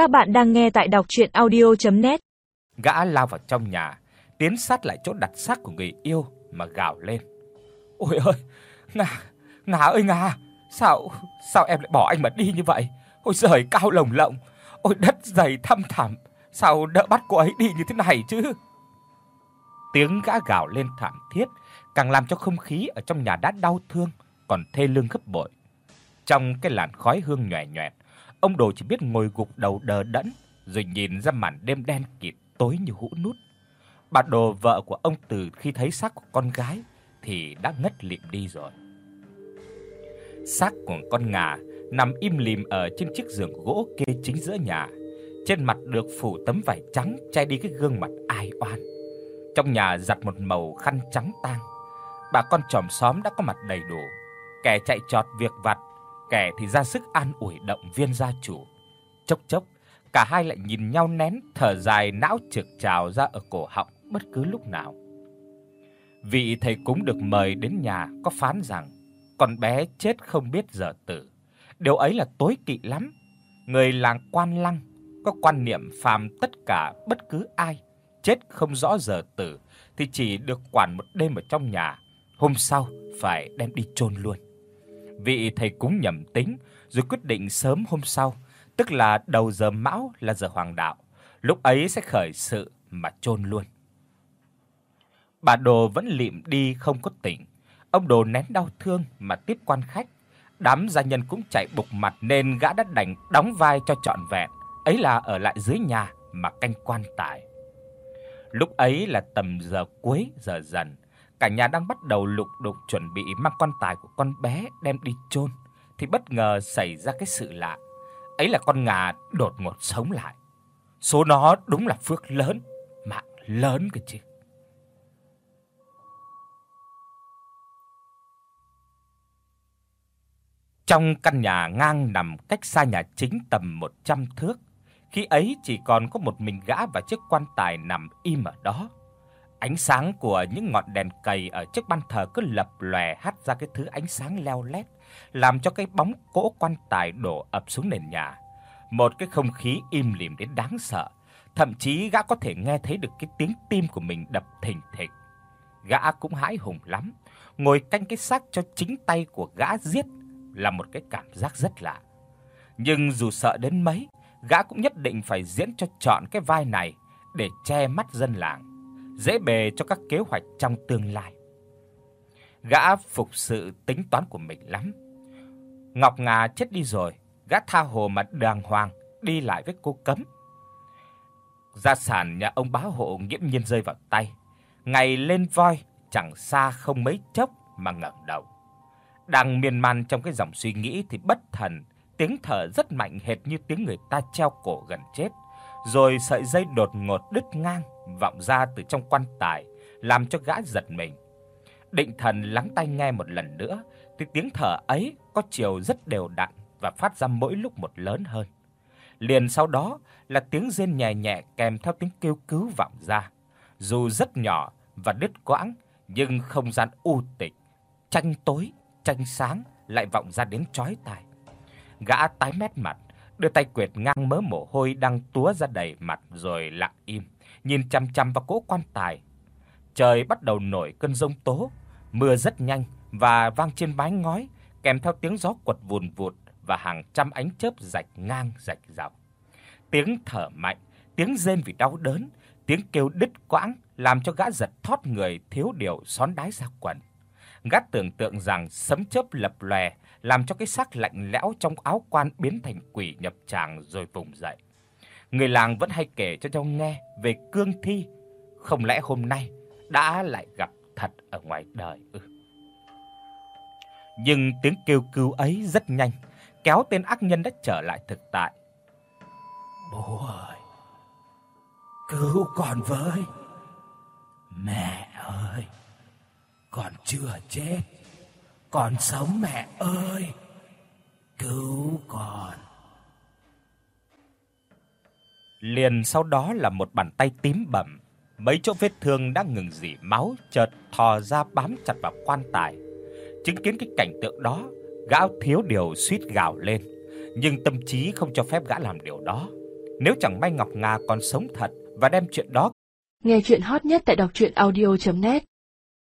Các bạn đang nghe tại đọc audio net Gã lao vào trong nhà, tiến sát lại chỗ đặt xác của người yêu mà gào lên. "Ôi ơi, Ngà, Ngà ơi Ngà, sao sao em lại bỏ anh mà đi như vậy? Ôi giời cao lồng lộng, ôi đất dày thăm thẳm, sao đỡ bắt cô ấy đi như thế này chứ?" Tiếng gã gào lên thảm thiết càng làm cho không khí ở trong nhà đã đau thương còn thê lương gấp bội. Trong cái làn khói hương nhòe nhòe, ông Đồ chỉ biết ngồi gục đầu đờ đẫn rồi nhìn ra màn đêm đen kịt tối như hũ nút. Bà Đồ vợ của ông từ khi thấy xác của con gái thì đã ngất lịm đi rồi. Xác của con ngà nằm im lìm ở trên chiếc giường gỗ kê chính giữa nhà. Trên mặt được phủ tấm vải trắng che đi cái gương mặt ai oan. Trong nhà giặt một màu khăn trắng tang. Bà con chòm xóm đã có mặt đầy đủ, kẻ chạy trọt việc vặt, kẻ thì ra sức an ủi động viên gia chủ. Chốc chốc, cả hai lại nhìn nhau nén thở dài não trực trào ra ở cổ họng bất cứ lúc nào. Vị thầy cúng được mời đến nhà có phán rằng con bé chết không biết giờ tử. Điều ấy là tối kỵ lắm. Người làng Quan Lăng có quan niệm phàm tất cả bất cứ ai chết không rõ giờ tử thì chỉ được quản một đêm ở trong nhà, hôm sau phải đem đi chôn luôn. Vị thầy cúng nhầm tính rồi quyết định sớm hôm sau, tức là đầu giờ mão là giờ hoàng đạo, lúc ấy sẽ khởi sự mà chôn luôn. Bà Đồ vẫn lịm đi không có tỉnh. Ông Đồ nén đau thương mà tiếp quan khách. Đám gia nhân cũng chạy bục mặt nên gã đã đành đóng vai cho trọn vẹn, ấy là ở lại dưới nhà mà canh quan tài. Lúc ấy là tầm giờ cuối giờ dần, cả nhà đang bắt đầu lục đục chuẩn bị mang quan tài của con bé đem đi chôn thì bất ngờ xảy ra cái sự lạ. Ấy là con ngà đột ngột sống lại. Số nó đúng là phước lớn, mạng lớn cơ chứ. Trong căn nhà ngang nằm cách xa nhà chính tầm 100 thước, khi ấy chỉ còn có một mình gã và chiếc quan tài nằm im ở đó. Ánh sáng của những ngọn đèn cầy ở trước ban thờ cứ lập lòe hắt ra cái thứ ánh sáng leo lét, làm cho cái bóng cỗ quan tài đổ ập xuống nền nhà. Một cái không khí im lìm đến đáng sợ, thậm chí gã có thể nghe thấy được cái tiếng tim của mình đập thình thịch. Gã cũng hãi hùng lắm, ngồi canh cái xác cho chính tay của gã giết là một cái cảm giác rất lạ. Nhưng dù sợ đến mấy, gã cũng nhất định phải diễn cho trọn cái vai này để che mắt dân làng, dễ bề cho các kế hoạch trong tương lai. Gã phục sự tính toán của mình lắm. Ngọc Ngà chết đi rồi, gã tha hồ mà đàng hoàng đi lại với cô cấm. Gia sản nhà ông bá hộ nghiễm nhiên rơi vào tay. Ngày lên voi chẳng xa không mấy chốc mà ngẩng đầu. Đang miên man trong cái dòng suy nghĩ thì bất thần tiếng thở rất mạnh hệt như tiếng người ta treo cổ gần chết, rồi sợi dây đột ngột đứt ngang vọng ra từ trong quan tài, làm cho gã giật mình. Định thần lắng tai nghe một lần nữa, thì tiếng thở ấy có chiều rất đều đặn và phát ra mỗi lúc một lớn hơn. Liền sau đó là tiếng rên nhẹ nhẹ kèm theo tiếng kêu cứu vọng ra, dù rất nhỏ và đứt quãng, nhưng không gian u tịch, tranh tối, tranh sáng lại vọng ra đến chói tai. Gã tái mét mặt, đưa tay quệt ngang mớ mồ hôi đang túa ra đầy mặt rồi lặng im, nhìn chằm chằm vào cỗ quan tài. Trời bắt đầu nổi cơn giông tố, mưa rất nhanh và vang trên mái ngói, kèm theo tiếng gió quật vùn vụt và hàng trăm ánh chớp rạch ngang rạch dọc. Tiếng thở mạnh, tiếng rên vì đau đớn, tiếng kêu đứt quãng làm cho gã giật thót người thiếu điều xón đái ra quần. Gắt tưởng tượng rằng sấm chớp lập lòe, làm cho cái xác lạnh lẽo trong áo quan biến thành quỷ nhập tràng rồi vùng dậy. Người làng vẫn hay kể cho nhau nghe về cương thi, không lẽ hôm nay đã lại gặp thật ở ngoài đời ư? Nhưng tiếng kêu cứu ấy rất nhanh, kéo tên ác nhân đã trở lại thực tại. Bố ơi, cứu con với. Mẹ ơi, còn chưa chết. còn sống mẹ ơi. Cứu con. Liền sau đó là một bàn tay tím bầm, mấy chỗ vết thương đã ngừng rỉ máu chợt thò ra bám chặt vào quan tài. Chứng kiến cái cảnh tượng đó, gã thiếu điều suýt gào lên, nhưng tâm trí không cho phép gã làm điều đó. Nếu chẳng may Ngọc Nga còn sống thật và đem chuyện đó Nghe chuyện hot nhất tại đọc audio.net